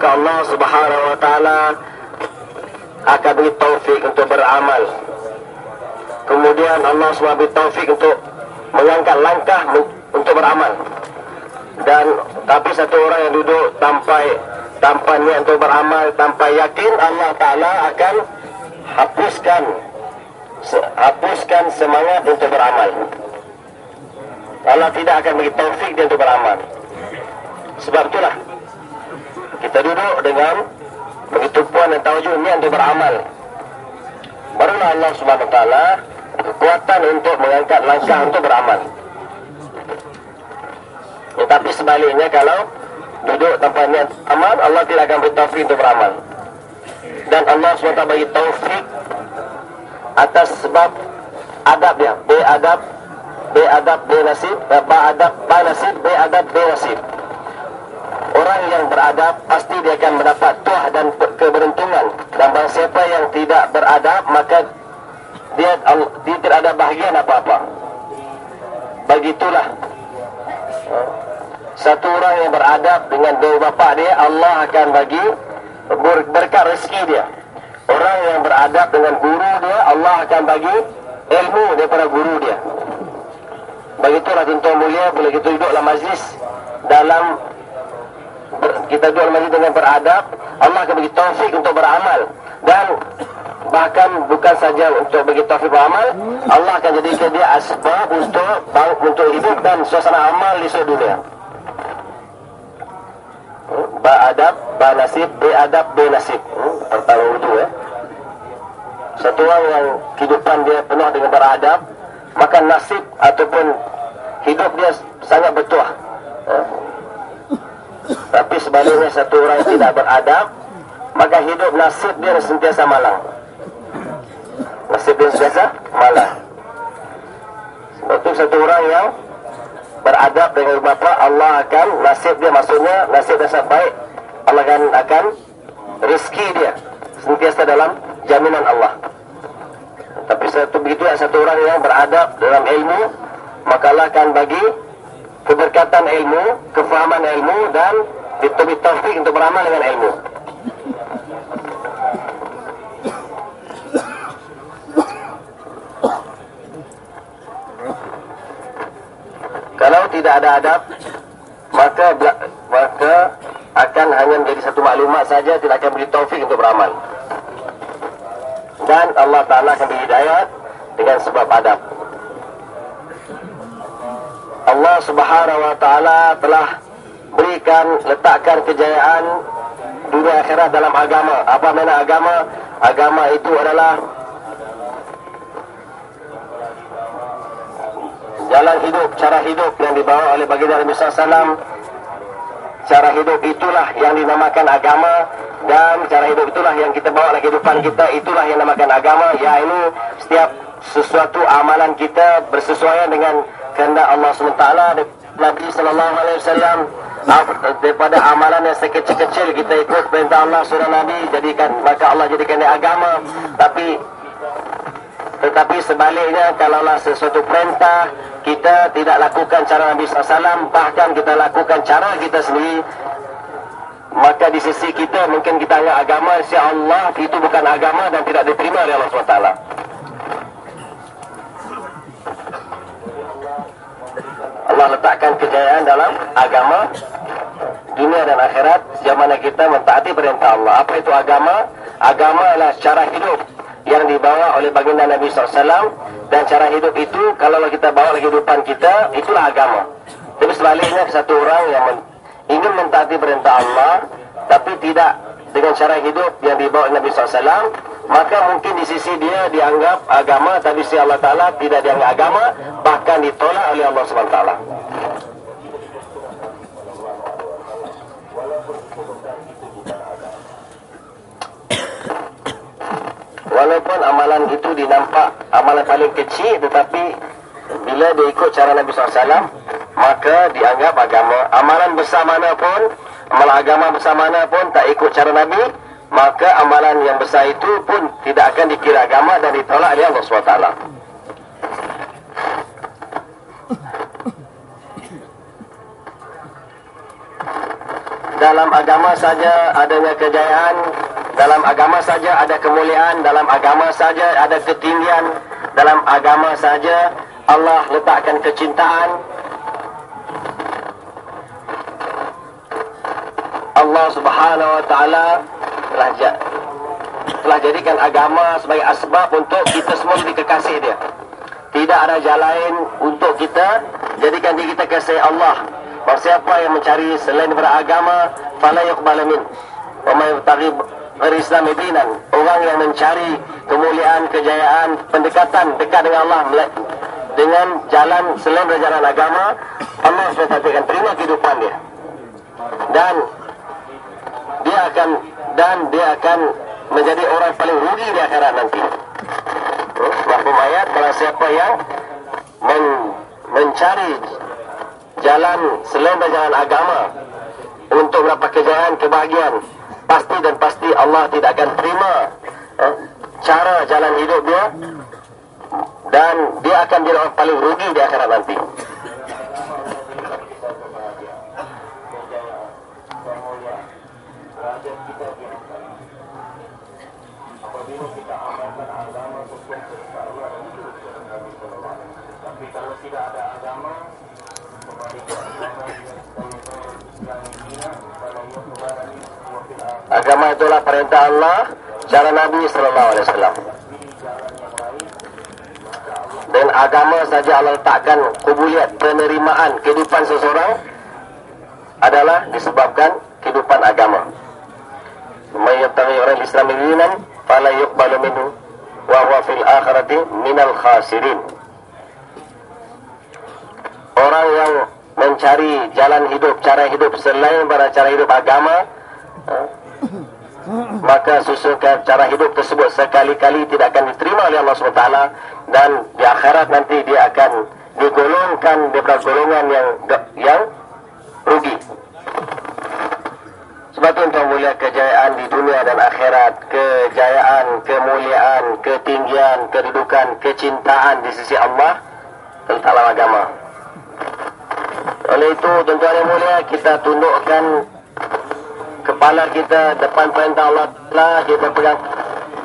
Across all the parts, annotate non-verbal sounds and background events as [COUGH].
Allah subhanahu wa ta'ala akan beri taufik untuk beramal. Kemudian Allah SWT beri taufik untuk mengangkat langkah untuk beramal. Dan tapi satu orang yang duduk tanpa tanpa niat untuk beramal, tanpa yakin Allah Ta'ala akan hapuskan hapuskan semangat untuk beramal. Allah tidak akan beri taufik dia untuk beramal. Sebab itulah kita duduk dengan begitu puan dan tawajud niat untuk beramal. Barulah Allah Subhanahu Taala kekuatan untuk mengangkat langkah untuk beramal. Tetapi sebaliknya kalau duduk tanpa niat amal, Allah tidak akan beri taufik untuk beramal. Dan Allah SWT bagi taufik atas sebab adab dia. B adab, B adab, B nasib, B adab, B nasib, B adab, B nasib. Orang yang beradab pasti dia akan mendapat tuah dan keberuntungan. Dan siapa yang tidak beradab maka dia, dia tidak ada bahagian apa-apa. Begitulah. Satu orang yang beradab dengan dua bapa dia, Allah akan bagi berkat rezeki dia. Orang yang beradab dengan guru dia, Allah akan bagi ilmu daripada guru dia. Begitulah tuan mulia bila kita duduk dalam majlis dalam kita dalam majlis dengan beradab, Allah akan bagi taufik untuk beramal dan bahkan bukan saja untuk bagi taufik beramal, Allah akan jadikan dia asbab untuk untuk hidup dan suasana amal di seluruh dunia. Ba adab, ba nasib, be adab, be nasib. Hmm, pertama itu ya. Satu orang yang kehidupan dia penuh dengan beradab, maka nasib ataupun hidup dia sangat bertuah. Hmm. Tapi sebaliknya satu orang yang tidak beradab, maka hidup nasib dia sentiasa malang. Nasib dia sentiasa malang. Sebab itu satu orang yang beradab dengan bapa Allah akan nasib dia maksudnya nasib dia sangat baik Allah akan akan rezeki dia sentiasa dalam jaminan Allah tapi satu begitu satu orang yang beradab dalam ilmu maka Allah akan bagi keberkatan ilmu kefahaman ilmu dan ditubik taufik untuk beramal dengan ilmu Kalau tidak ada adab, maka maka akan hanya menjadi satu maklumat saja, tidak akan beri taufik untuk beramal. Dan Allah Ta'ala akan beri hidayat dengan sebab adab. Allah Subhanahu Wa Ta'ala telah berikan, letakkan kejayaan dunia akhirat dalam agama. Apa makna agama? Agama itu adalah jalan hidup, cara hidup yang dibawa oleh baginda Nabi SAW. Cara hidup itulah yang dinamakan agama dan cara hidup itulah yang kita bawa dalam kehidupan kita itulah yang dinamakan agama. Ya ini setiap sesuatu amalan kita bersesuaian dengan kehendak Allah SWT Nabi Sallallahu Alaihi Wasallam daripada amalan yang sekecil-kecil kita ikut perintah Allah surah Nabi jadikan maka Allah jadikan dia agama. Tapi tetapi sebaliknya kalaulah sesuatu perintah kita tidak lakukan cara Nabi SAW bahkan kita lakukan cara kita sendiri maka di sisi kita mungkin kita anggap agama si Allah itu bukan agama dan tidak diterima oleh Allah SWT Allah letakkan kejayaan dalam agama dunia dan akhirat zaman kita mentaati perintah Allah. Apa itu agama? agama adalah cara hidup yang dibawa oleh baginda Nabi SAW dan cara hidup itu kalau kita bawa kehidupan kita itulah agama. Tapi sebaliknya satu orang yang ingin mentaati perintah Allah tapi tidak dengan cara hidup yang dibawa Nabi SAW maka mungkin di sisi dia dianggap agama tapi si Allah Ta'ala tidak dianggap agama bahkan ditolak oleh Allah SWT Walaupun amalan itu dinampak amalan paling kecil tetapi bila dia ikut cara Nabi SAW maka dianggap agama. Amalan besar mana pun, amalan agama besar mana pun tak ikut cara Nabi maka amalan yang besar itu pun tidak akan dikira agama dan ditolak oleh Allah SWT. dalam agama saja adanya kejayaan, dalam agama saja ada kemuliaan, dalam agama saja ada ketinggian, dalam agama saja Allah letakkan kecintaan. Allah Subhanahu wa taala telah telah jadikan agama sebagai asbab untuk kita semua jadi kekasih dia. Tidak ada jalan lain untuk kita jadikan diri kita kasih Allah. Siapa yang mencari selain beragama, fala yuqbala min. Wa may Islam dinan. Orang yang mencari kemuliaan, kejayaan, pendekatan dekat dengan Allah dengan jalan selain dari jalan agama, Allah SWT akan terima kehidupan dia. Dan dia akan dan dia akan menjadi orang paling rugi di akhirat nanti. Wahum ayat kalau siapa yang men mencari jalan selain dari jalan agama untuk mendapat kejayaan, kebahagiaan, pasti dan pasti Allah tidak akan terima eh, cara jalan hidup dia dan dia akan jadi orang paling rugi di akhirat nanti. Agama itulah perintah Allah cara Nabi sallallahu alaihi wasallam. Dan agama saja Allah letakkan kubuliat penerimaan kehidupan seseorang adalah disebabkan kehidupan agama. Mayyatawi orang Islam dinan fala yuqbalu minhu wa huwa fil akhirati minal khasirin. Orang yang mencari jalan hidup, cara hidup selain pada cara hidup agama, maka susukan cara hidup tersebut sekali-kali tidak akan diterima oleh Allah SWT dan di akhirat nanti dia akan digolongkan daripada golongan yang yang rugi. Sebab itu untuk mulia kejayaan di dunia dan akhirat, kejayaan, kemuliaan, ketinggian, kedudukan, kecintaan di sisi Allah tentang agama. Oleh itu, tuan-tuan yang mulia, kita tundukkan kepala kita depan perintah Allah lah kita pegang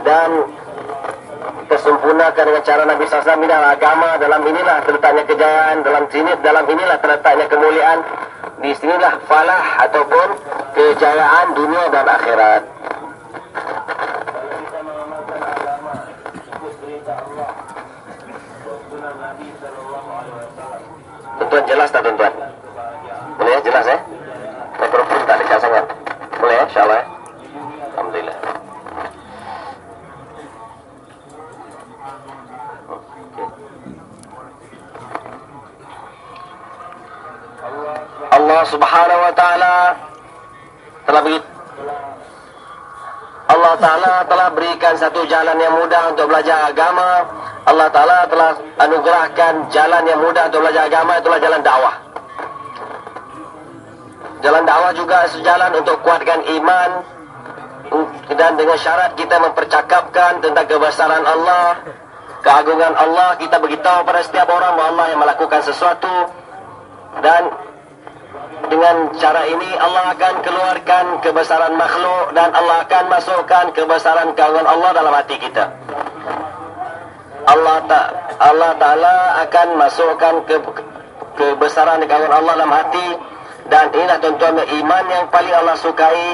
dan kesempurnakan dengan cara Nabi SAW dalam agama dalam inilah terletaknya kejayaan dalam sini dalam inilah terletaknya kemuliaan di sinilah falah ataupun kejayaan dunia dan akhirat Tuan jelas tak tuan-tuan? Boleh ya jelas ya? Mikrofon tak dekat sangat. Boleh ya, ya. Alhamdulillah. Allah subhanahu wa ta'ala telah beri Allah Ta'ala telah berikan satu jalan yang mudah untuk belajar agama. Allah Ta'ala telah anugerahkan jalan yang mudah untuk belajar agama itulah jalan dakwah. Jalan dakwah juga sejalan untuk kuatkan iman dan dengan syarat kita mempercakapkan tentang kebesaran Allah, keagungan Allah, kita beritahu pada setiap orang bahawa Allah yang melakukan sesuatu dan dengan cara ini Allah akan keluarkan kebesaran makhluk dan Allah akan masukkan kebesaran keagungan Allah dalam hati kita. Allah tak Allah Taala akan masukkan ke kebesaran keagungan Allah dalam hati dan inilah tuan-tuan iman yang paling Allah sukai.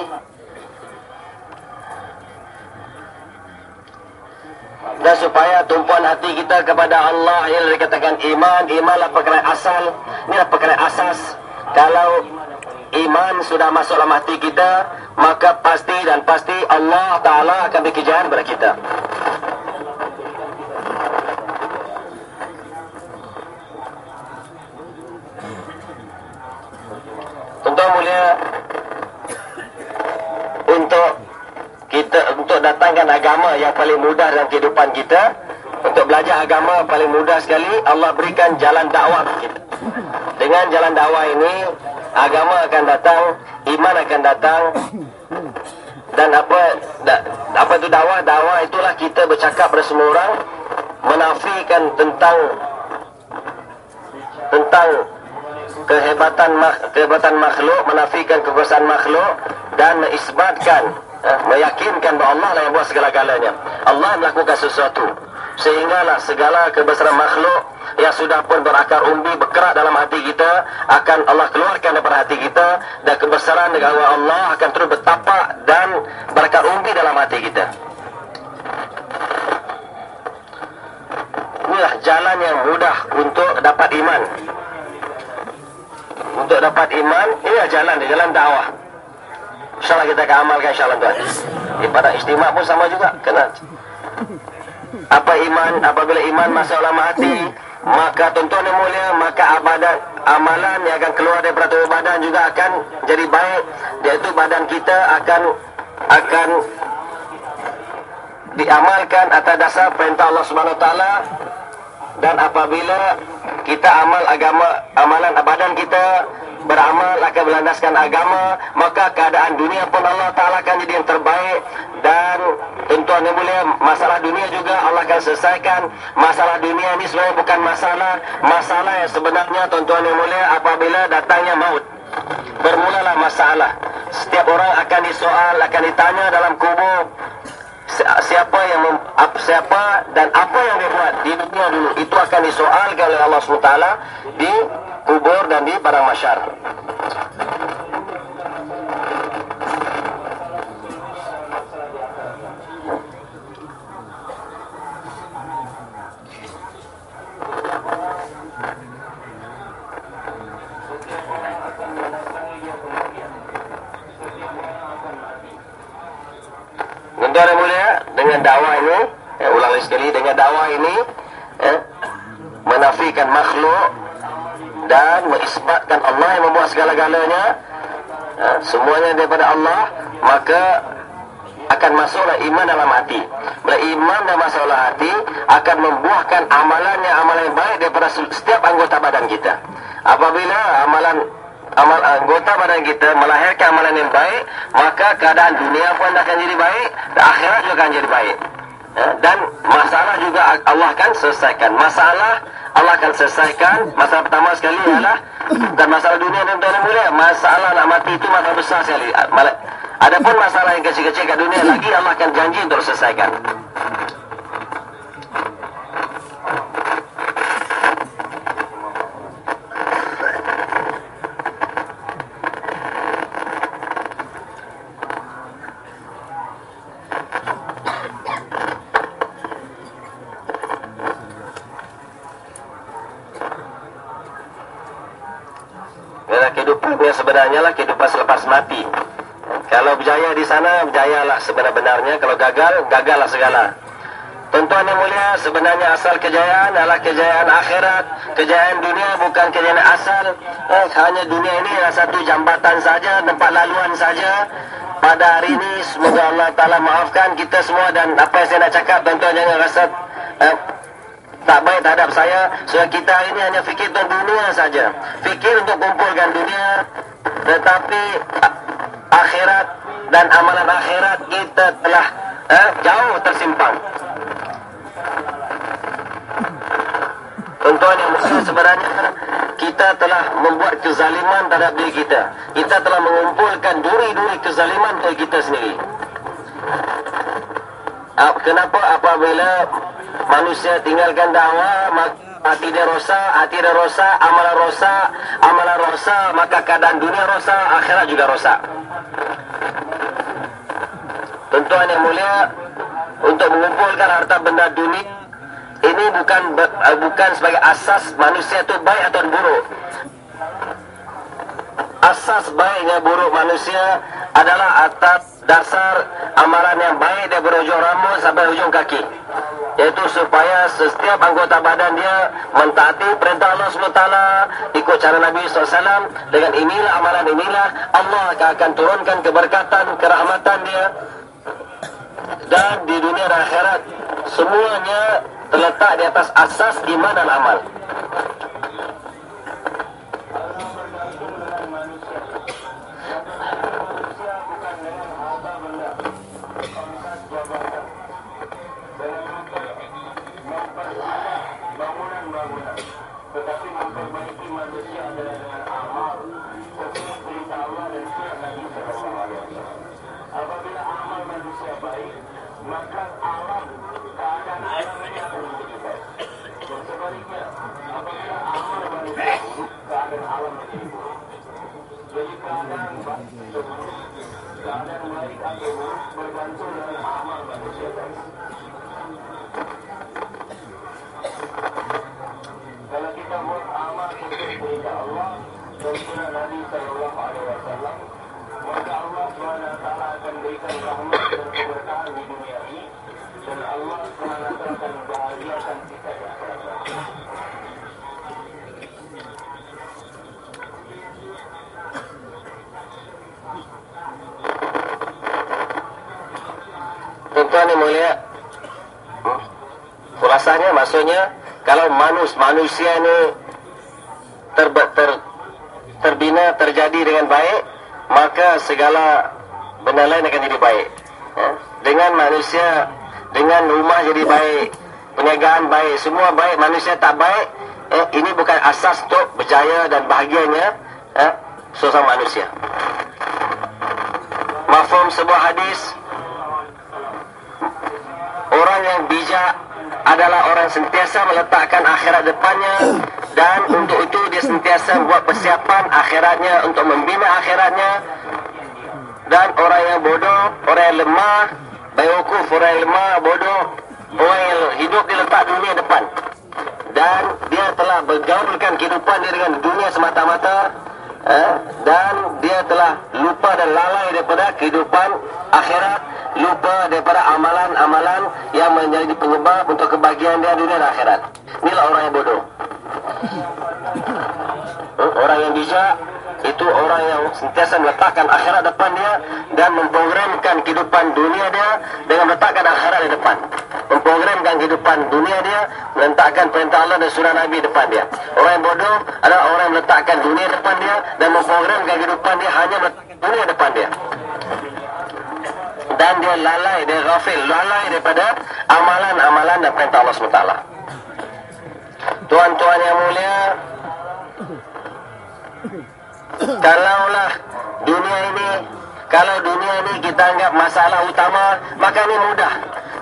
Dan supaya tumpuan hati kita kepada Allah yang dikatakan iman, imanlah perkara asal. Inilah perkara asas. Kalau iman sudah masuk dalam hati kita, maka pasti dan pasti Allah Ta'ala akan berkejayaan kepada kita. Tuan-tuan mulia Untuk kita Untuk datangkan agama yang paling mudah dalam kehidupan kita Untuk belajar agama paling mudah sekali Allah berikan jalan dakwah kita Dengan jalan dakwah ini Agama akan datang Iman akan datang Dan apa da, Apa itu dakwah? Dakwah itulah kita bercakap pada semua orang Menafikan tentang Tentang kehebatan kehebatan makhluk, menafikan kekuasaan makhluk dan mengisbatkan eh, meyakinkan bahawa Allah lah yang buat segala-galanya. Allah melakukan sesuatu sehinggalah segala kebesaran makhluk yang sudah pun berakar umbi berkerak dalam hati kita akan Allah keluarkan daripada hati kita dan kebesaran dengan Allah akan terus bertapak dan berakar umbi dalam hati kita. Inilah jalan yang mudah untuk dapat iman. Untuk dapat iman, inilah jalan, jalan dakwah. InsyaAllah kita akan amalkan insyaAllah tuan. Pada istimewa pun sama juga. Kena. Apa iman, apabila iman masuk dalam hati, maka tuan-tuan yang mulia, maka abadan, amalan yang akan keluar daripada tubuh badan juga akan jadi baik. Iaitu badan kita akan akan diamalkan atas dasar perintah Allah Subhanahu taala dan apabila kita amal agama amalan badan kita beramal akan berlandaskan agama maka keadaan dunia pun Allah taala akan jadi yang terbaik tuan-tuan yang mulia masalah dunia juga Allah akan selesaikan. Masalah dunia ini sebenarnya bukan masalah masalah yang sebenarnya tuan-tuan yang mulia apabila datangnya maut. Bermulalah masalah. Setiap orang akan disoal akan ditanya dalam kubur siapa yang mem, siapa dan apa yang dia buat di dunia dulu. Itu akan disoalkan oleh Allah SWT di kubur dan di padang masyar. Eh, lagi sekali, dengan dakwah ini, eh, menafikan makhluk dan mengisbatkan Allah yang membuat segala-galanya, eh, semuanya daripada Allah, maka akan masuklah iman dalam hati. Bila iman dan masuklah hati, akan membuahkan amalan yang amalan yang baik daripada setiap anggota badan kita. Apabila amalan amal anggota badan kita melahirkan amalan yang baik, maka keadaan dunia pun akan jadi baik, dan akhirat juga akan jadi baik. Ya, dan masalah juga Allah akan selesaikan. Masalah Allah akan selesaikan. Masalah pertama sekali adalah bukan masalah dunia dan dunia mulia. Masalah nak mati itu masalah besar sekali. Adapun masalah yang kecil-kecil kat dunia lagi Allah akan janji untuk selesaikan. Sebenarnya lah kehidupan selepas mati. Kalau berjaya di sana, berjayalah sebenar-benarnya. Kalau gagal, gagallah segala. Tuan-tuan yang mulia, sebenarnya asal kejayaan adalah kejayaan akhirat. Kejayaan dunia bukan kejayaan asal. Eh, hanya dunia ini adalah satu jambatan saja, tempat laluan saja. Pada hari ini, semoga Allah Ta'ala maafkan kita semua dan apa yang saya nak cakap, tuan-tuan jangan rasa eh, tak baik terhadap saya. Sebab kita ini hanya fikir tentang dunia saja. Fikir untuk kumpulkan dunia, tetapi akhirat dan amalan akhirat kita telah eh, jauh tersimpang. Tuan-tuan yang besar sebenarnya kita telah membuat kezaliman terhadap diri kita. Kita telah mengumpulkan duri-duri kezaliman untuk kita sendiri. Ah, kenapa apabila manusia tinggalkan dakwah, hati dia rosak, hati dia rosak, amalan rosak, amalan rosak, maka keadaan dunia rosak, akhirat juga rosak. Tentuan yang mulia, untuk mengumpulkan harta benda dunia, ini bukan uh, bukan sebagai asas manusia itu baik atau buruk. Asas baiknya buruk manusia adalah atas dasar amalan yang baik dari ujung rambut sampai ujung kaki yaitu supaya setiap anggota badan dia mentaati perintah Allah SWT ikut cara Nabi SAW dengan inilah amalan inilah Allah akan turunkan keberkatan kerahmatan dia. Dan di dunia akhirat semuanya terletak di atas asas iman dan amal Tuan-tuan yang mulia Kurasanya maksudnya Kalau manus, manusia ini ter, ter, Terbina, terjadi dengan baik Maka segala benda lain akan jadi baik. Ya? Dengan manusia Dengan rumah jadi baik Perniagaan baik, semua baik Manusia tak baik eh, Ini bukan asas untuk berjaya dan bahagianya eh, Sosok manusia. Mafhum sebuah hadis Orang yang bijak adalah orang sentiasa meletakkan akhirat depannya dan untuk itu dia sentiasa buat persiapan akhiratnya untuk membina akhiratnya. Dan orang yang bodoh, orang yang lemah, bayukuf, orang yang lemah, bodoh, orang yang hidup di letak dunia depan. Dan dia telah bergaulkan kehidupan dia dengan dunia semata-mata eh, dan dia telah lupa dan lalai daripada kehidupan akhirat lupa daripada amalan-amalan yang menjadi penyebab untuk kebahagiaan dia dunia dan akhirat. Inilah orang yang bodoh. [LAUGHS] Orang yang bijak itu orang yang sentiasa meletakkan akhirat depan dia dan memprogramkan kehidupan dunia dia dengan meletakkan akhirat di depan. Memprogramkan kehidupan dunia dia meletakkan perintah Allah dan surah Nabi depan dia. Orang yang bodoh adalah orang yang meletakkan dunia depan dia dan memprogramkan kehidupan dia hanya meletakkan dunia depan dia dan dia lalai, dia ghafil, lalai daripada amalan-amalan dan perintah Allah SWT. Tuan-tuan yang mulia, [COUGHS] kalaulah dunia ini, kalau dunia ini kita anggap masalah utama, maka ini mudah.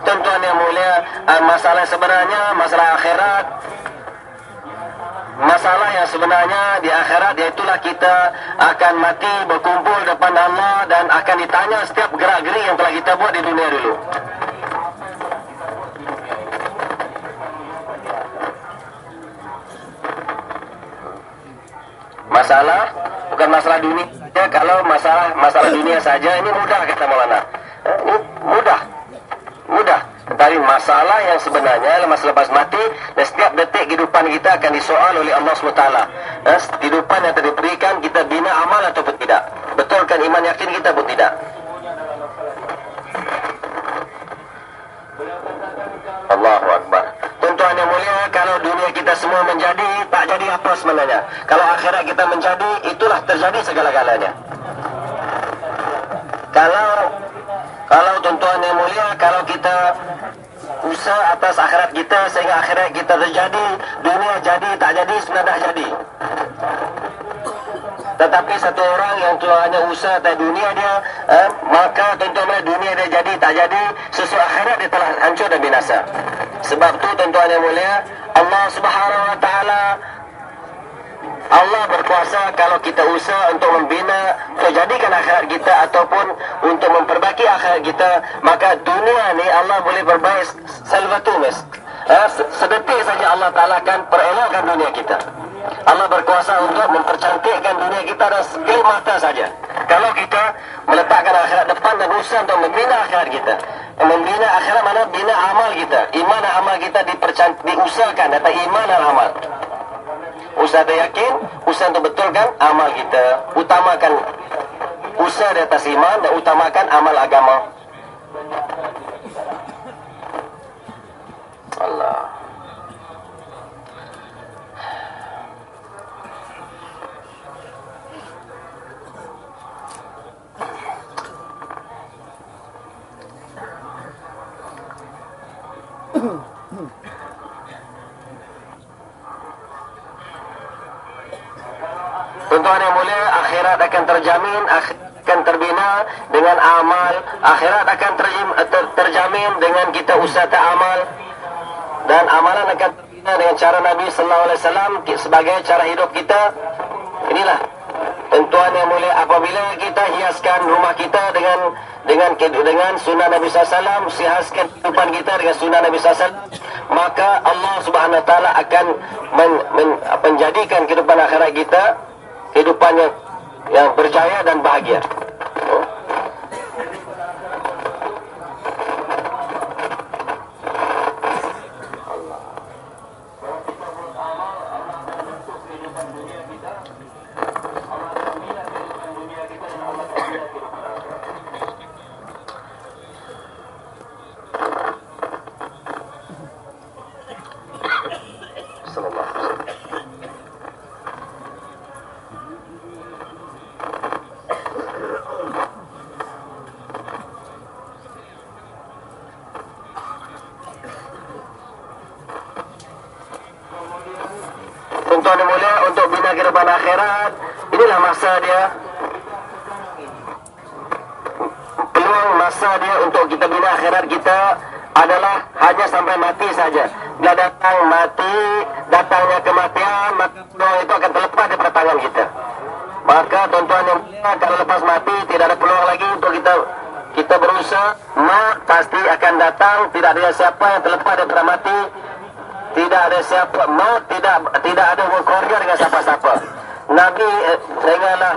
Tuan-tuan yang mulia, ah, masalah sebenarnya, masalah akhirat, masalah yang sebenarnya di akhirat iaitulah kita akan mati berkumpul depan Allah dan akan ditanya setiap gerak-gerik yang telah kita buat di dunia dulu. Masalah bukan masalah dunia saja. Kalau masalah masalah dunia saja ini mudah kata Maulana. Eh, ini mudah. Mudah. Tetapi masalah yang sebenarnya adalah lepas mati dan setiap detik kehidupan kita akan disoal oleh Allah SWT. Eh, kehidupan yang diberikan kita bina amal ataupun tidak. Betulkan iman yakin kita pun tidak. Allahu Akbar. Tuan-tuan yang mulia, kalau dunia kita semua menjadi, tak jadi apa sebenarnya. Kalau akhirat kita menjadi, itulah terjadi segala-galanya. Kalau kalau tuan-tuan yang mulia, kalau kita usaha atas akhirat kita sehingga akhirat kita terjadi, dunia jadi, tak jadi, sebenarnya tak jadi. Tetapi satu orang yang hanya usaha atas dunia dia, eh, maka tuan-tuan dunia dia jadi, tak jadi, sesuai akhirat dia telah hancur dan binasa. Sebab tu tuan-tuan yang mulia, Allah subhanahu wa ta'ala Allah berkuasa kalau kita usaha untuk membina, untuk jadikan akhirat kita ataupun untuk memperbaiki akhirat kita, maka dunia ni Allah boleh perbaiki salvatumis. Eh, sedetik saja Allah Ta'ala akan perelokkan dunia kita. Allah berkuasa untuk mempercantikkan dunia kita dan sekelip mata saja. Kalau kita meletakkan akhirat depan dan usaha untuk membina akhirat kita. Membina akhirat mana? Bina amal kita. Iman dan amal kita dipercantik, diusahakan. Atau iman dan amal. Usaha dia yakin, usaha untuk betulkan amal kita. Utamakan usaha di atas iman dan utamakan amal agama. Allah. Tuan-tuan yang mulia, akhirat akan terjamin, akhirat akan terbina dengan amal, akhirat akan terjim, ter, terjamin dengan kita usaha amal dan amalan akan terbina dengan cara Nabi sallallahu alaihi wasallam sebagai cara hidup kita. Inilah tentuan yang mulia apabila kita hiaskan rumah kita dengan dengan dengan sunnah Nabi SAW hiaskan kehidupan kita dengan sunnah Nabi SAW maka Allah Subhanahu Wa Taala akan men, men, menjadikan kehidupan akhirat kita kehidupan yang, yang berjaya dan bahagia. Oh. tuan yang mulia untuk bina kehidupan akhirat. Inilah masa dia. Peluang masa dia untuk kita bina akhirat kita adalah hanya sampai mati saja. Bila datang mati datangnya kematian maka itu akan terlepas di tangan kita. Maka tuan-tuan yang kalau lepas mati tidak ada peluang lagi untuk kita kita berusaha. Mak pasti akan datang. Tidak ada siapa yang terlepas daripada mati. Tidak ada siapa mau tidak tidak ada keluarga dengan siapa-siapa. Dengarlah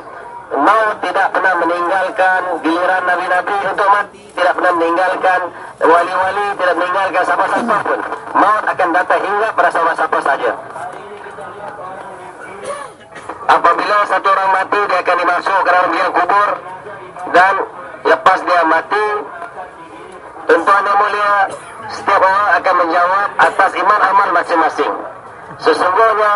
mau tidak pernah meninggalkan giliran nabi-nabi untuk mati tidak pernah meninggalkan wali-wali tidak meninggalkan siapa-siapa pun maut akan datang hingga pada siapa-siapa saja apabila satu orang mati dia akan dimasuk ke dalam liang kubur dan lepas dia mati tuan-tuan yang mulia setiap orang akan menjawab atas iman amal masing-masing. Sesungguhnya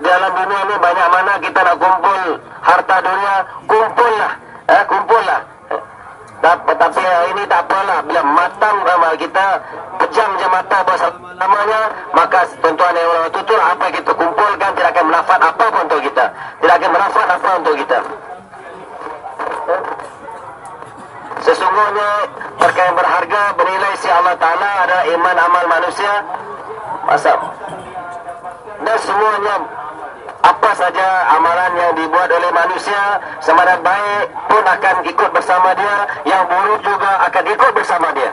dalam dunia ini banyak mana kita nak kumpul harta dunia, kumpullah, eh, kumpullah. Tapi, tapi ini tak apalah. Bila matang amal kita pejam je mata namanya maka tuan-tuan yang orang tutur apa kita kumpulkan tidak akan menafat apa pun untuk kita. Tidak akan menafat apa untuk kita. Sesungguhnya perkara yang berharga bernilai si Allah Ta'ala ada iman amal manusia. Masa? Dan semuanya apa saja amalan yang dibuat oleh manusia Sama baik pun akan ikut bersama dia Yang buruk juga akan ikut bersama dia.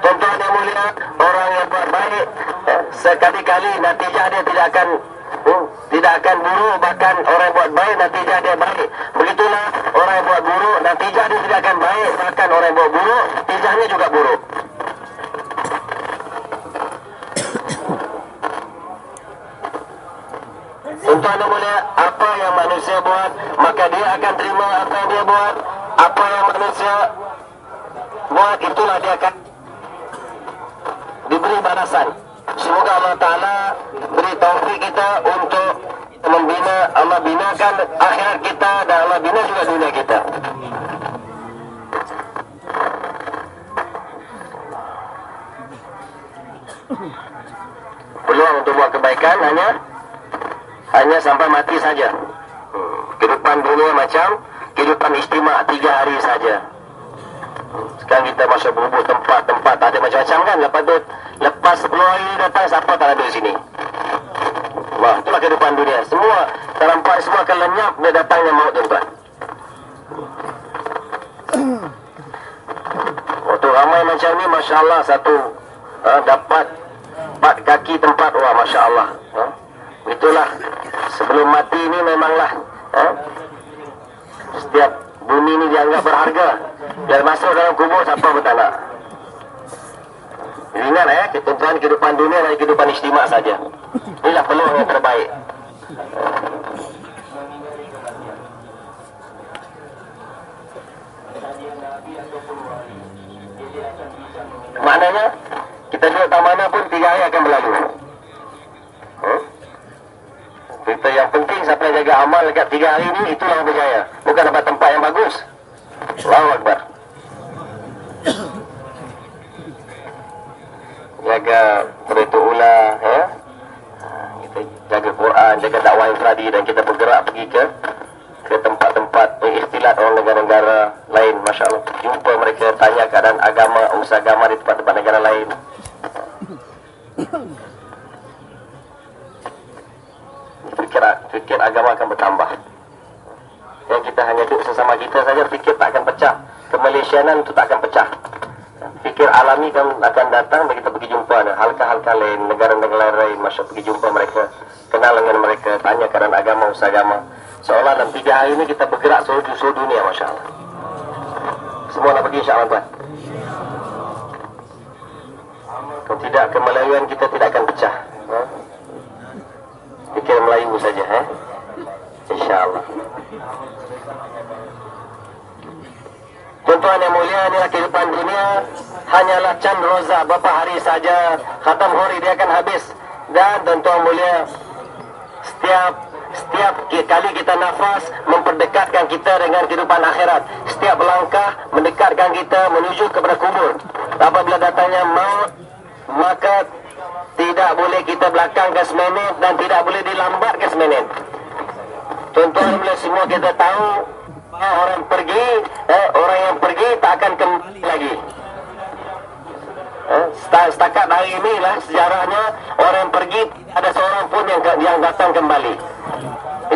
Tuan-tuan yang mulia Orang yang buat baik eh, Sekali-kali natijah dia tidak akan hmm, tidak akan buruk bahkan orang buat baik nanti jadi baik. Begitulah orang buat buruk nanti jadi tidak akan baik bahkan orang buat buruk tijahnya juga buruk mulia apa yang manusia buat maka dia akan terima apa yang dia buat apa yang manusia buat itulah dia akan diberi balasan Semoga Allah Ta'ala beri taufik kita untuk membina, Allah binakan akhirat kita dan Allah bina juga dunia kita. Peluang untuk buat kebaikan hanya hanya sampai mati saja. Hmm, kehidupan dunia macam kehidupan istimewa tiga hari saja. Sekarang kita masuk berubah tempat-tempat ada macam-macam kan. Lepas tu, lepas 10 hari datang, siapa tak ada di sini? Wah, itulah kehidupan dunia. Semua, terlampak semua akan lenyap dia datangnya maut tuan-tuan. Waktu ramai macam ni, Masya Allah, satu ha, dapat empat kaki tempat, wah Masya Allah. Ha? Itulah, sebelum mati ni memanglah. Ha? Setiap bumi ni dianggap berharga. Dan masuk dalam kubur siapa pun tak nak. Ingat ya, ketentuan kehidupan dunia dan kehidupan istimewa saja. Inilah peluang yang terbaik. Maknanya, kita duduk tak mana pun tiga hari akan berlalu. Hmm? Kita yang penting siapa jaga amal dekat tiga hari ini, itulah berjaya. Bukan dapat tempat yang bagus. Allahu Akbar. [COUGHS] Jaga perintah ulah, ya. jaga Quran, jaga dakwah infradi dan kita bergerak pergi ke ke tempat-tempat pengikhtilat orang negara-negara lain. Masya Allah. Jumpa mereka, tanya keadaan agama, usaha agama di tempat-tempat negara lain. Fikir, agama akan bertambah. Yang kita hanya duduk sesama kita saja, fikir tak akan pecah. Kemalaysianan itu tak akan pecah. Fikir alami kan akan datang dan kita pergi jumpa halka-halka lain negara-negara lain masuk pergi jumpa mereka kenal dengan mereka tanya keadaan agama usaha agama. Seolah dalam tiga hari ini kita bergerak seluruh, dunia Masya Allah semua nak pergi insyaAllah tuan. Kalau tidak kemelayuan kita tidak akan pecah fikir Melayu saja eh? insyaAllah. Tuan-tuan yang mulia inilah kehidupan dunia Hanyalah can roza. Berapa hari saja Khatam hori dia akan habis. Dan tuan-tuan mulia Setiap Setiap kali kita nafas Memperdekatkan kita dengan kehidupan akhirat. Setiap langkah Mendekatkan kita menuju kepada kubur. Apabila datangnya maut Maka Tidak boleh kita belakangkan semenit Dan tidak boleh dilambatkan semenit Tuan-tuan mulia semua kita tahu orang pergi, eh, orang yang pergi tak akan kembali lagi. Eh, setakat hari ini lah sejarahnya orang pergi ada seorang pun yang yang datang kembali.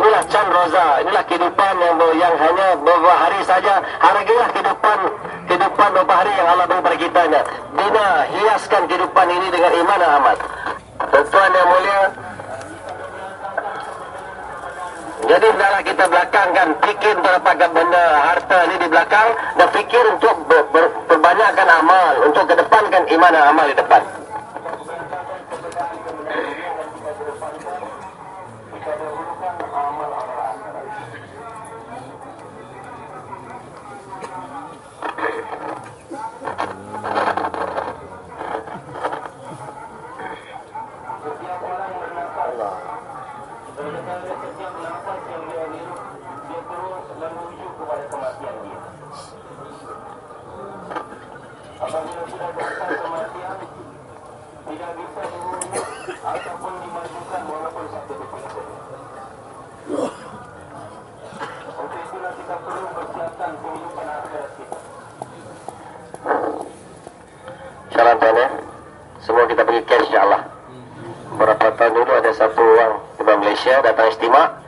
Inilah Chan Roza, inilah kehidupan yang yang hanya beberapa hari saja. Hargailah kehidupan kehidupan beberapa hari yang Allah beri kepada kita. Bina hiaskan kehidupan ini dengan iman dan amat. Tuan yang mulia, jadi hendaklah kita belakangkan fikir untuk benda harta ini di belakang dan fikir untuk ber, ber, perbanyakkan amal untuk kedepankan iman dan amal di depan. autoestima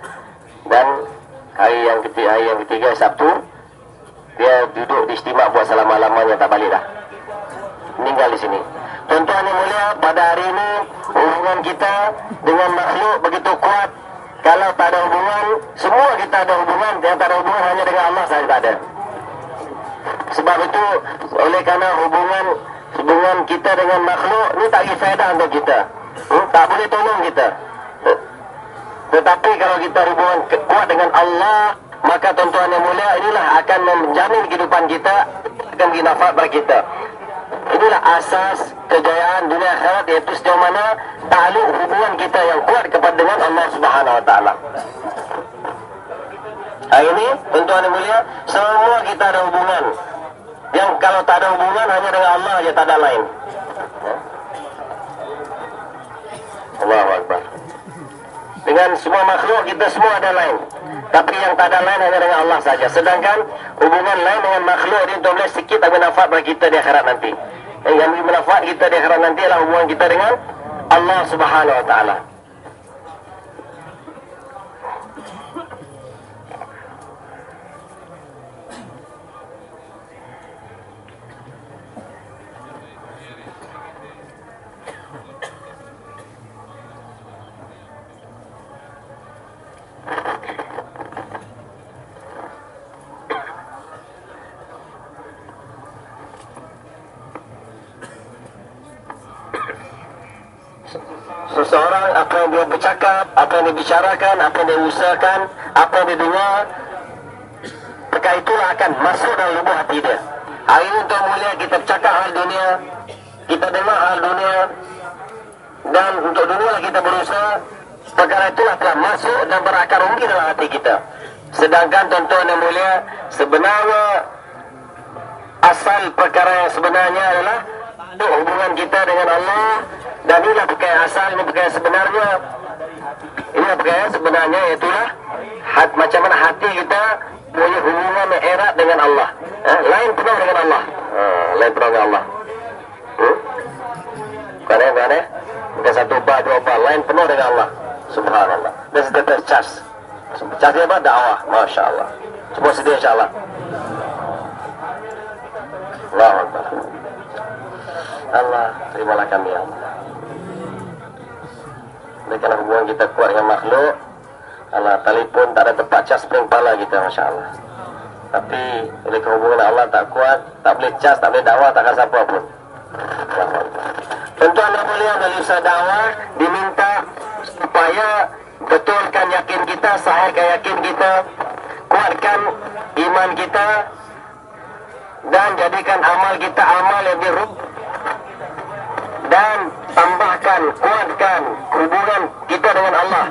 akan beri nafat bagi kita. Inilah asas kejayaan dunia akhirat iaitu sejauh mana takluk hubungan kita yang kuat kepada dengan Allah Subhanahu Wa Taala. Hari ini, tuan-tuan yang mulia, semua kita ada hubungan yang kalau tak ada hubungan hanya dengan Allah saja tak ada lain. Allahu Akbar. Dengan semua makhluk kita semua ada lain. Tapi yang tak ada lain hanya dengan Allah saja. Sedangkan hubungan lain dengan makhluk ini untuk sedikit tak manfaat bagi kita di akhirat nanti. Yang lebih manfaat kita di akhirat nanti adalah hubungan kita dengan Allah Subhanahu Wa Taala. seseorang apa yang dia bercakap, apa yang dia bicarakan, apa yang dia usahakan, apa yang dia dengar, perkara itulah akan masuk dalam lubuk hati dia. Hari ini untuk mulia kita bercakap hal dunia, kita dengar hal dunia, dan untuk dunia lah kita berusaha, perkara itulah telah masuk dan berakar rugi dalam hati kita. Sedangkan tuan-tuan yang mulia, sebenarnya asal perkara yang sebenarnya adalah hubungan kita dengan Allah dan inilah perkara asal ini perkara sebenarnya mana perkara sebenarnya itulah hat, macam mana hati kita punya hubungan erat dengan Allah. Eh, lain penuh dengan Allah. Ha, lain penuh dengan Allah. Hmm? Bukan eh, bukan eh? Bukan satu bar, dua bar. Lain penuh dengan Allah. Subhanallah. This is the best charge. Apa? Dakwah. Masya Allah. Semua sedia insyaAllah. Allah Akbar. Allah, terimalah kami ya Allah. Berikanlah hubungan kita kuat dengan makhluk. Allah, telefon tak ada tempat cas spring pala kita, Masya Allah. Tapi, oleh hubungan Allah tak kuat, tak boleh cas, tak boleh dakwah, takkan siapa pun. Tentu anda mulia dari usaha dakwah diminta supaya betulkan yakin kita, sahihkan yakin kita, kuatkan iman kita dan jadikan amal kita amal yang dirub dan tambahkan, kuatkan hubungan kita dengan Allah.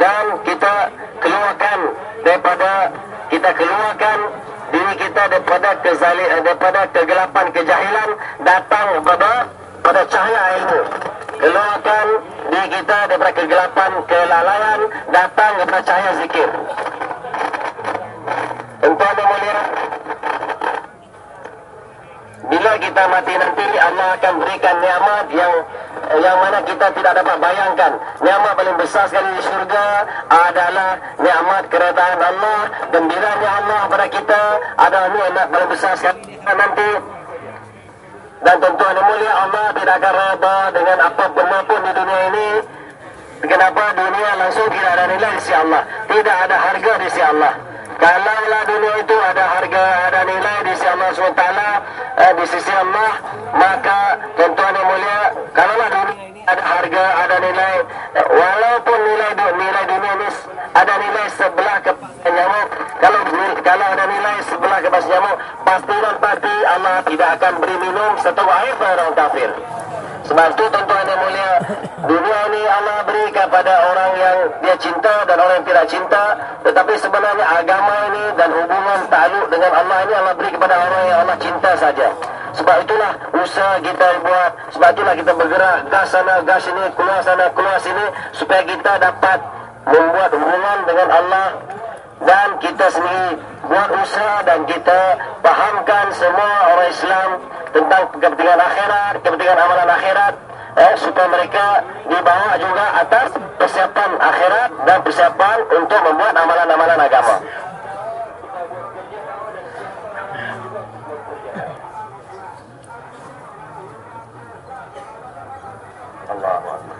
Dan kita keluarkan daripada kita keluarkan diri kita daripada kezali, daripada kegelapan kejahilan datang kepada pada cahaya ilmu. Keluarkan diri kita daripada kegelapan kelalaian datang kepada cahaya zikir. Tuan-tuan dan mulia, bila kita mati nanti Allah akan berikan nikmat yang yang mana kita tidak dapat bayangkan. Nikmat paling besar sekali di syurga adalah nikmat keredaan Allah, gembiranya Allah pada kita adalah nikmat paling besar sekali nanti. Dan tentu yang mulia Allah tidak akan reda dengan apa benda pun di dunia ini. Kenapa dunia langsung tidak ada nilai di sisi Allah. Tidak ada harga di sisi Allah. Kalaulah dunia itu ada harga, ada nilai di sisi Allah SWT, eh, di sisi Allah, maka tuan-tuan yang mulia, kalaulah ini ada harga, ada nilai, eh, walaupun nilai nilai dunia ini ada nilai sebelah kepada nyamuk, kalau kalau ada nilai sebelah kepada nyamuk, pasti dan pasti Allah tidak akan beri minum satu air pada orang kafir. Sebab itu tuan-tuan yang mulia Dunia ini Allah beri kepada orang yang dia cinta dan orang yang tidak cinta. Tetapi sebenarnya agama ini dan hubungan takluk dengan Allah ini Allah beri kepada orang yang Allah cinta saja. Sebab itulah usaha kita buat. Sebab itulah kita bergerak. Gas sana, gas sini, keluar sana, keluar sini. Supaya kita dapat membuat hubungan dengan Allah dan kita sendiri buat usaha dan kita pahamkan semua orang Islam tentang kepentingan akhirat, kepentingan amalan akhirat eh, supaya mereka dibawa juga atas persiapan akhirat dan persiapan untuk membuat amalan-amalan agama. Allah Allah.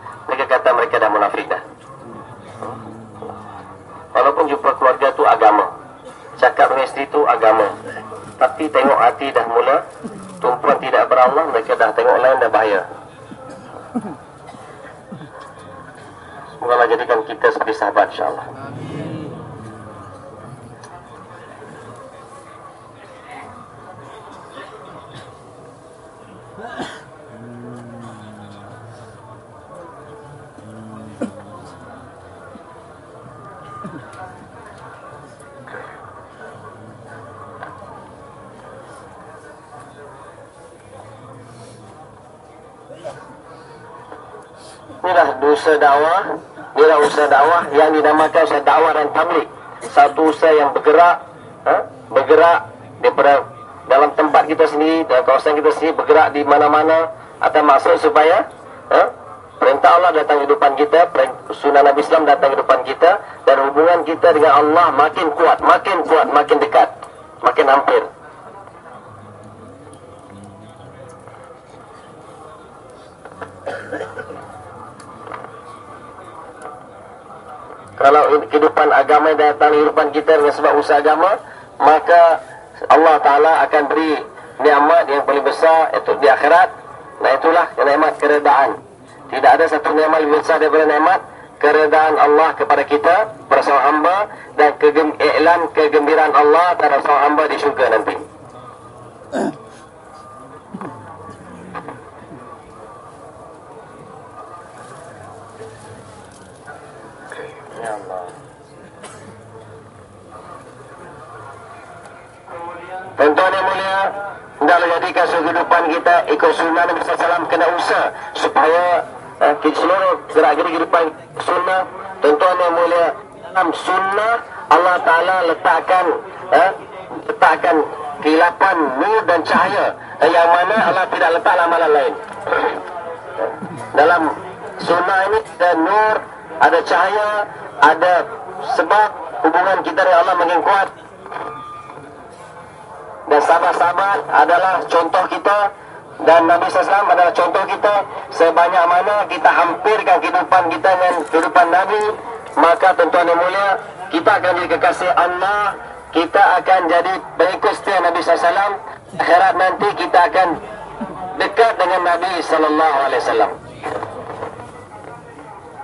kata mereka dah munafik dah. Walaupun jumpa keluarga tu agama. Cakap dengan isteri tu agama. Tapi tengok hati dah mula. Tumpuan tidak berallah. Mereka dah tengok lain dah bahaya. Allah jadikan kita seperti sahabat insyaAllah. Dosa dakwah inilah usaha dakwah yang dinamakan usaha dakwah dan tablik satu usaha yang bergerak ha? bergerak daripada dalam tempat kita sendiri dalam kawasan kita sendiri bergerak di mana-mana atau maksud supaya ha? perintah Allah datang ke depan kita sunnah Nabi Islam datang ke depan kita dan hubungan kita dengan Allah makin kuat makin kuat makin dekat makin hampir kalau kehidupan agama datang kehidupan kita dengan sebab usaha agama, maka Allah Ta'ala akan beri nikmat yang paling besar itu di akhirat. Nah itulah nikmat keredaan. Tidak ada satu nikmat lebih besar daripada nikmat keredaan Allah kepada kita, seorang hamba dan kegem iklan kegembiraan Allah terhadap hamba di syurga nanti. [COUGHS] Ya. Tuan-tuan yang mulia, hendaklah jadikan kehidupan kita ikut sunnah Nabi SAW kena usaha supaya eh, seluruh gerak-gerik kehidupan sunnah tuan-tuan yang mulia dalam sunnah Allah Ta'ala letakkan eh, letakkan kilapan nur dan cahaya eh, yang mana Allah tidak letak amalan lain [CLEARS THROAT] dalam sunnah ini ada nur ada cahaya ada sebab hubungan kita dengan Allah makin kuat. Dan sahabat-sahabat adalah contoh kita. Dan Nabi SAW adalah contoh kita. Sebanyak mana kita hampirkan kehidupan kita dengan kehidupan Nabi maka tuan-tuan yang mulia kita akan jadi kekasih Allah. Kita akan jadi pengikut setia Nabi SAW akhirat nanti kita akan dekat dengan Nabi SAW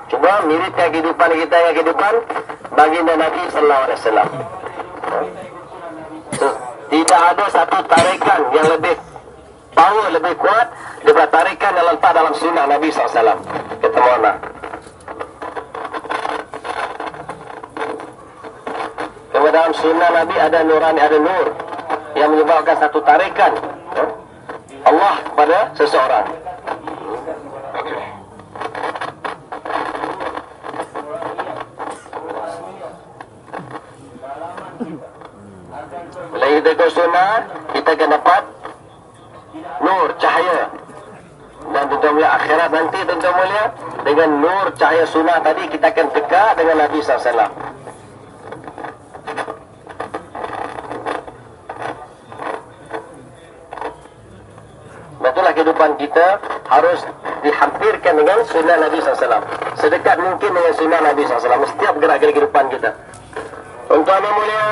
cuba miripkan kehidupan kita yang kehidupan baginda Nabi SAW tidak ada satu tarikan yang lebih power lebih kuat daripada tarikan yang letak dalam sunnah Nabi SAW. Kata mana? Kemudian dalam sunnah Nabi ada nurani, ada nur yang menyebabkan satu tarikan Allah pada seseorang. Bila kita akan dapat nur, cahaya. Dan tuan mulia akhirat nanti tuan mulia, dengan nur cahaya sunnah tadi, kita akan dekat dengan Nabi SAW. Itulah kehidupan kita harus dihampirkan dengan sunnah Nabi SAW. Sedekat mungkin dengan sunnah Nabi SAW. Setiap gerak-gerik kehidupan kita. Yang mulia,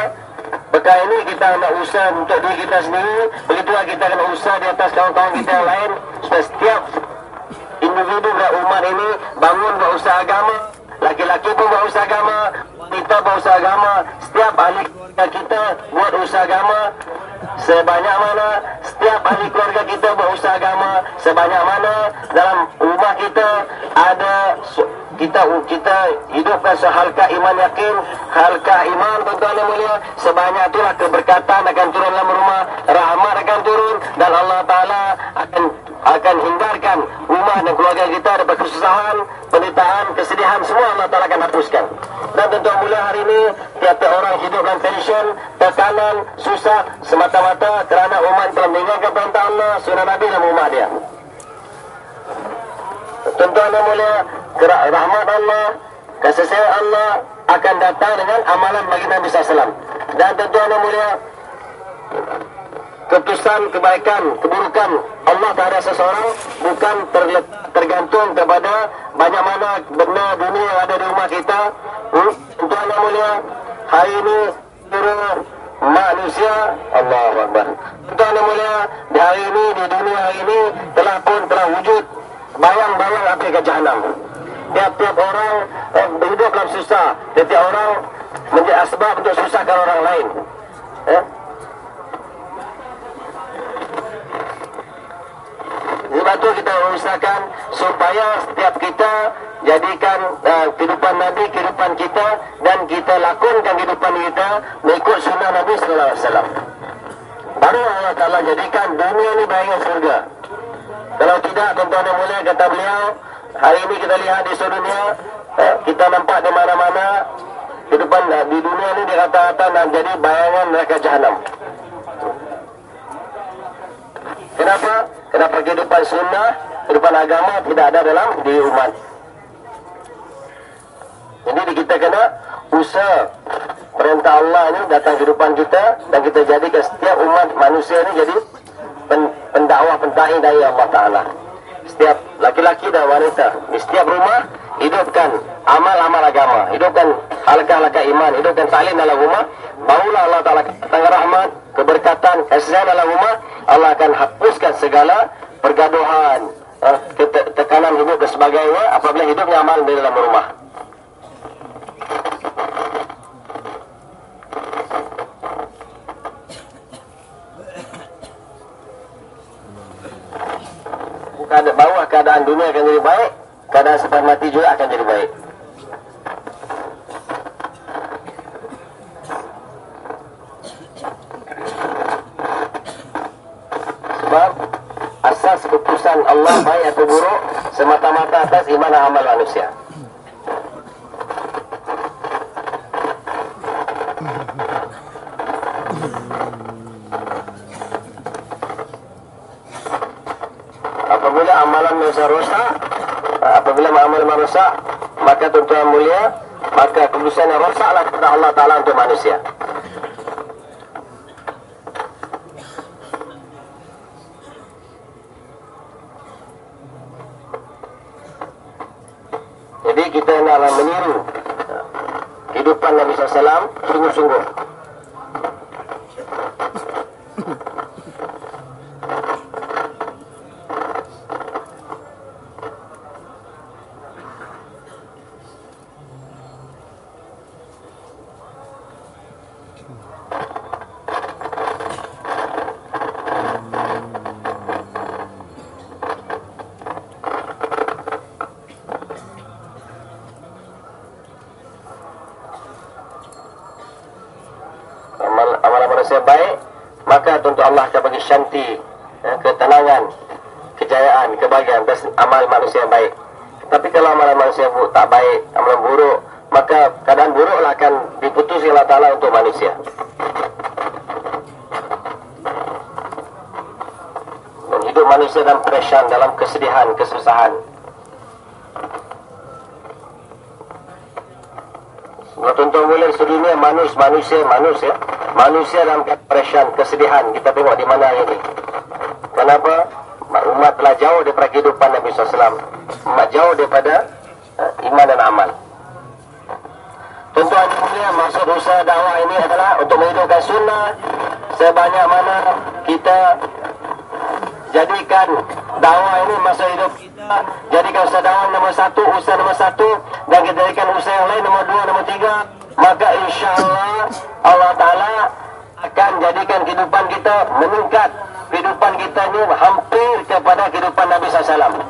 Bekal ini kita nak usaha untuk diri kita sendiri. Begitulah kita kena usaha di atas kawan-kawan kita yang lain. Supaya setiap individu dan umat ini bangun berusaha agama. Laki-laki pun berusaha agama. Kita berusaha agama. Setiap ahli keluarga kita buat usaha agama. Sebanyak mana setiap ahli keluarga kita berusaha agama. Sebanyak mana dalam rumah kita ada kita kita hidupkan sehalka iman yakin halka iman tuan-tuan yang mulia. Sebanyak itulah keberkatan akan turun dalam rumah rahmat akan turun dan Allah Ta'ala akan akan hindarkan rumah dan keluarga kita daripada kesusahan penderitaan, kesedihan semua Allah Ta'ala akan hapuskan. Dan tuan-tuan mulia hari ini tiap-tiap orang hidup dalam tension tekanan, susah semata-mata kerana umat telah meninggalkan perintah Allah sunnah Nabi dan umat dia Tuan-tuan yang mulia, gerak rahmat Allah, kasih sayang Allah akan datang dengan amalan bagi Nabi SAW. Dan tuan-tuan yang mulia, keputusan kebaikan, keburukan Allah terhadap seseorang bukan tergantung kepada banyak mana benda dunia yang ada di rumah kita. Hmm? Tuan-tuan yang mulia, hari ini seluruh manusia Allah Akbar. Tuan-tuan yang mulia, di hari ini, di dunia hari ini telah pun telah wujud bayang-bayang api ke jahanam. Tiap-tiap orang eh, hidup dalam susah. Tiap-tiap orang menjadi asbab untuk susahkan orang lain. Eh? Sebab itu kita usahakan supaya setiap kita jadikan uh, kehidupan Nabi, kehidupan kita dan kita lakonkan kehidupan kita mengikut sunnah Nabi Sallallahu Alaihi Wasallam. Baru Allah Taala jadikan dunia ini bayangan surga. Kalau tidak, tuan-tuan yang mulia, kata beliau, hari ini kita lihat di seluruh dunia, eh, kita nampak di mana-mana, kehidupan eh, di dunia ini di rata-rata dan jadi bayangan mereka jahanam. Kenapa? Kenapa kehidupan sunnah, kehidupan agama tidak ada dalam di umat. Jadi kita kena usaha perintah Allah ini datang kehidupan kita dan kita jadikan setiap umat manusia ini jadi pendakwah pendai dari Allah Taala. Setiap laki-laki dan wanita di setiap rumah hidupkan amal-amal agama, hidupkan halakah-halakah iman, hidupkan salin dalam rumah, barulah Allah Ta'ala datang rahmat, keberkatan, kasih sayang dalam rumah, Allah akan hapuskan segala pergaduhan, eh, tekanan hidup dan sebagainya apabila hidupnya amal di dalam rumah. Keadaan bawah keadaan dunia akan jadi baik, keadaan setelah mati juga akan jadi baik. Sebab asas keputusan Allah baik atau buruk semata-mata atas iman dan amal manusia. Apabila amalan manusia rosak, apabila amalan manusia maka tentu yang mulia, maka keputusan yang rosaklah kepada Allah Ta'ala untuk manusia. Jadi kita nak meniru kehidupan Nabi SAW sungguh-sungguh. amal amalan manusia baik maka tentu Allah akan bagi syanti ya, ketenangan kejayaan kebahagiaan atas amal manusia yang baik. Tapi kalau amalan manusia tak baik amalan buruk maka keadaan buruklah akan diputusi Allah Ta'ala untuk manusia. Dan hidup manusia dalam presyan dalam kesedihan kesusahan. Tuan-tuan boleh sedunia manusia, manusia, manusia, manusia dalam depression, kesedihan. Kita tengok di mana ini. Kenapa? Umat telah jauh daripada kehidupan Nabi SAW. Umat jauh daripada uh, iman dan amal. Tuan-tuan mulia, maksud usaha dakwah ini adalah untuk menghidupkan sunnah sebanyak mana kita jadikan dakwah ini masa hidup kita jadikan usaha dakwah nombor satu usaha nombor satu dan kita jadikan usaha yang lain nombor dua nombor tiga maka insya Allah Allah Ta'ala akan jadikan kehidupan kita meningkat kehidupan kita ini hampir kepada kehidupan Nabi SAW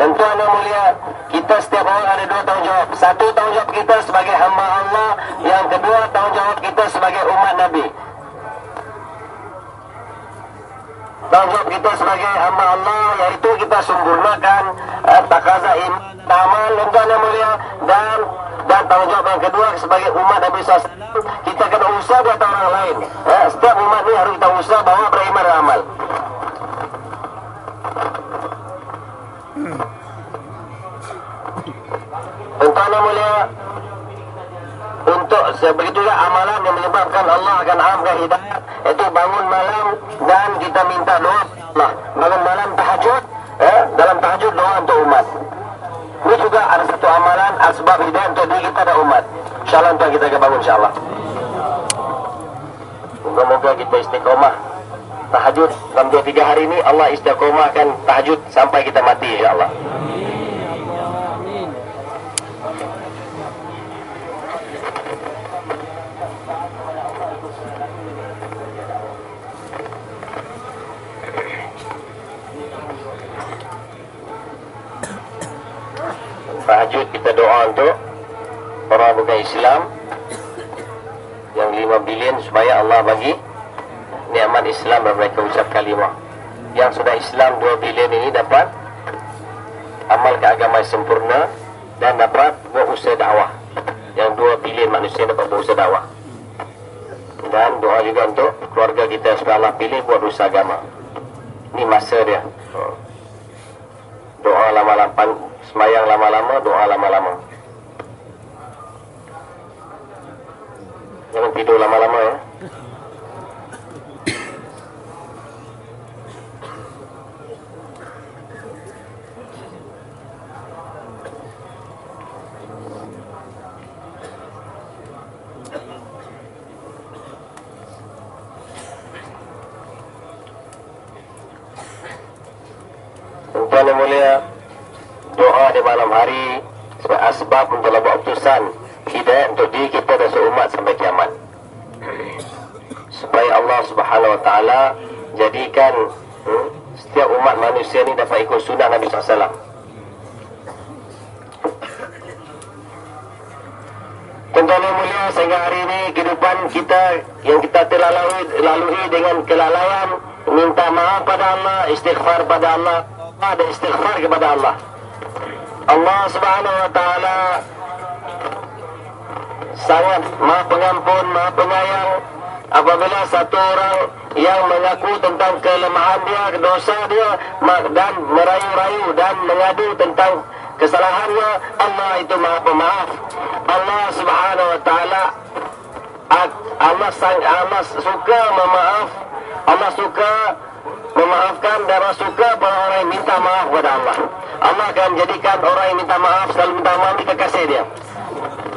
Tentuan yang mulia, kita setiap orang ada dua tanggungjawab. Satu tanggungjawab kita sebagai hamba Allah, yang kedua tanggungjawab kita sebagai umat Nabi. Tanggungjawab kita sebagai hamba Allah yaitu kita sempurnakan uh, takaza iman amal. Tuan yang mulia dan dan tanggungjawab yang kedua sebagai umat Nabi SAW kita kena usaha atas orang lain. Uh, setiap umat ini harus kita usaha bawa beriman dan amal. Tuan yang mulia untuk sebegitu juga amalan yang menyebabkan Allah akan amkan hidayah itu bangun malam dan kita minta doa. Allah bangun malam tahajud eh, dalam tahajud doa untuk umat. Ini juga ada satu amalan asbab hidayah untuk diri kita dan umat. insyaAllah untuk kita akan bangun insyaAllah. Moga-moga kita istiqomah tahajud. Dalam 2-3 hari ini Allah istiqomahkan tahajud sampai kita mati insyaAllah tahajud kita doa untuk orang bukan Islam yang 5 bilion supaya Allah bagi nikmat Islam dan mereka ucap kalimah. Yang sudah Islam 2 bilion ini dapat amal keagamaan sempurna dan dapat buat usaha dakwah. Yang 2 bilion manusia dapat buat usaha dakwah dan doa juga untuk keluarga kita supaya Allah pilih buat usaha agama ini masa dia doa lama-lama semayang lama-lama, doa lama-lama. Jangan tidur lama-lama ya. Yang mulia Doa di malam hari Sebagai asbab untuk lebat utusan Hidayah untuk diri kita dan seumat sampai kiamat Supaya Allah subhanahu wa ta'ala Jadikan hmm, Setiap umat manusia ni dapat ikut sunnah Nabi SAW Tuan-tuan yang mulia sehingga hari ini kehidupan kita yang kita telah lalui, lalui dengan kelalaian minta maaf pada Allah, istighfar pada Allah, ada istighfar kepada Allah. Allah Subhanahu wa taala sangat Maha Pengampun, Maha Penyayang apabila satu orang yang mengaku tentang kelemahan dia, dosa dia dan merayu-rayu dan mengadu tentang kesalahannya Allah itu maha pemaaf. Allah subhanahu wa ta'ala Allah, Allah suka memaaf. Allah suka memaafkan dan Allah suka pada orang yang minta maaf kepada Allah Allah akan jadikan orang yang minta maaf selalu minta maaf di kekasih dia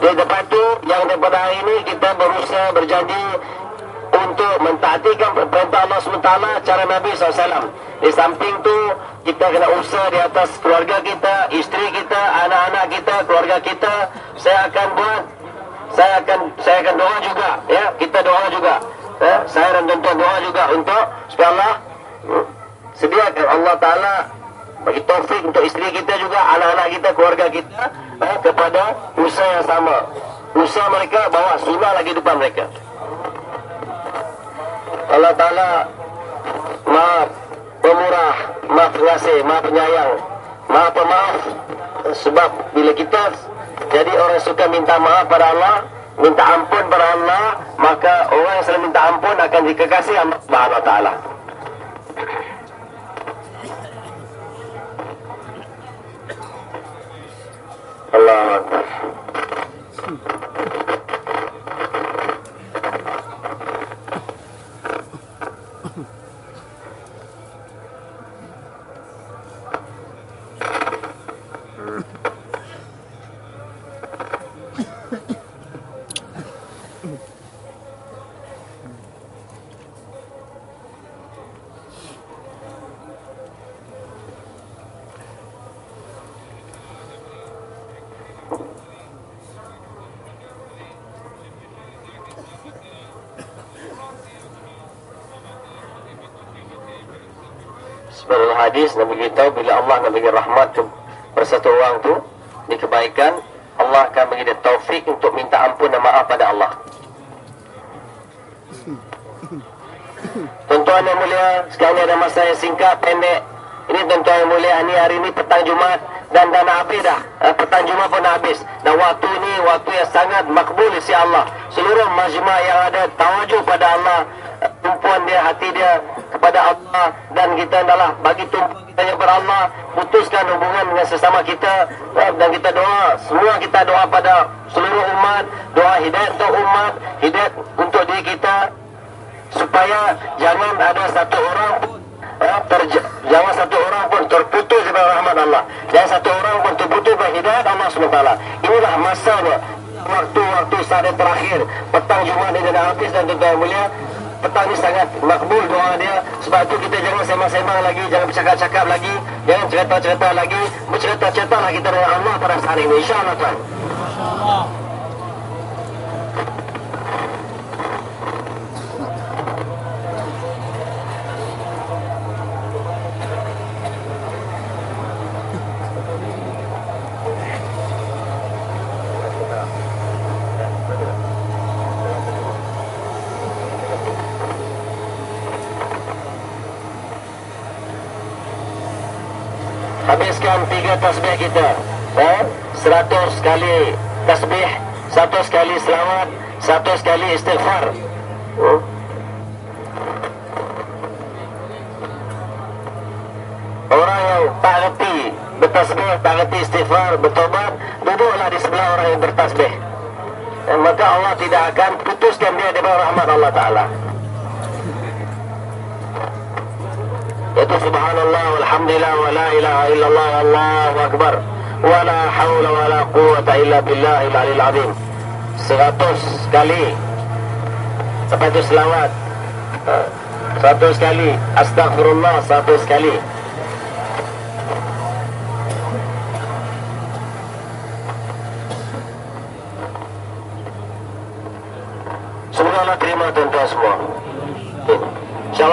Jadi lepas itu yang daripada hari ini kita berusaha berjanji untuk mentaatikan perintah Allah SWT cara Nabi SAW. Di samping tu kita kena usaha di atas keluarga kita, isteri kita, anak-anak kita, keluarga kita. Saya akan buat, saya akan saya akan doa juga, ya kita doa juga. Ya, saya dan tuan doa juga untuk supaya Allah sediakan Allah Taala bagi taufik untuk isteri kita juga, anak-anak kita, keluarga kita eh, kepada usaha yang sama. Usaha mereka bawa sunnah lagi depan mereka. Allah Ta'ala maaf pemurah, maaf pengasih, maaf penyayang, maaf pemaaf sebab bila kita jadi orang suka minta maaf pada Allah minta ampun pada Allah maka orang yang selalu minta ampun akan dikekasih Allah Ta'ala Thank you. Hadis Nabi beritahu bila Allah nak bagi rahmat ke bersatu orang tu di kebaikan Allah akan bagi dia taufik untuk minta ampun dan maaf pada Allah. Tuan-tuan yang mulia, sekarang ada masa yang singkat, pendek. Ini tuan-tuan yang mulia, ini hari ini petang Jumat dan dah nak habis dah. Eh, petang Jumat pun nak habis. Dan waktu ini waktu yang sangat makbul isi Allah. Seluruh majma' yang ada tawajuh pada Allah, tumpuan dia, hati dia kepada Allah dan kita adalah bagi tumpuan kita yang Allah putuskan hubungan dengan sesama kita dan kita doa semua kita doa pada seluruh umat doa hidayah untuk umat hidayah untuk diri kita supaya jangan ada satu orang eh, terja, jangan satu orang pun terputus dari rahmat Allah. Jangan satu orang pun terputus dari hidayah Allah SWT inilah masanya waktu-waktu saat terakhir petang Jumat ini dah habis dan tuan-tuan mulia petang ni sangat makbul doa dia. Sebab tu kita jangan sembang-sembang lagi jangan bercakap-cakap lagi. Jangan cerita-cerita lagi. Bercerita-cerita lah kita dengan Allah pada hari ini. insyaAllah tuan insyaAllah habiskan tiga tasbih kita eh? seratus kali tasbih satu sekali selamat satu sekali istighfar hmm? orang yang tak reti bertasbih tak reti istighfar bertobat duduklah di sebelah orang yang bertasbih dan maka Allah tidak akan putuskan dia daripada rahmat Allah Ta'ala itu subhanallah walhamdulillah wa la ilaha illallah Allahu akbar. Wa la haula wa la quwwata illa billahi alil azim. 100 kali sampai itu selawat? Ha, 100 kali astaghfirullah 100 kali Semoga Allah terima tuan-tuan semua. Insya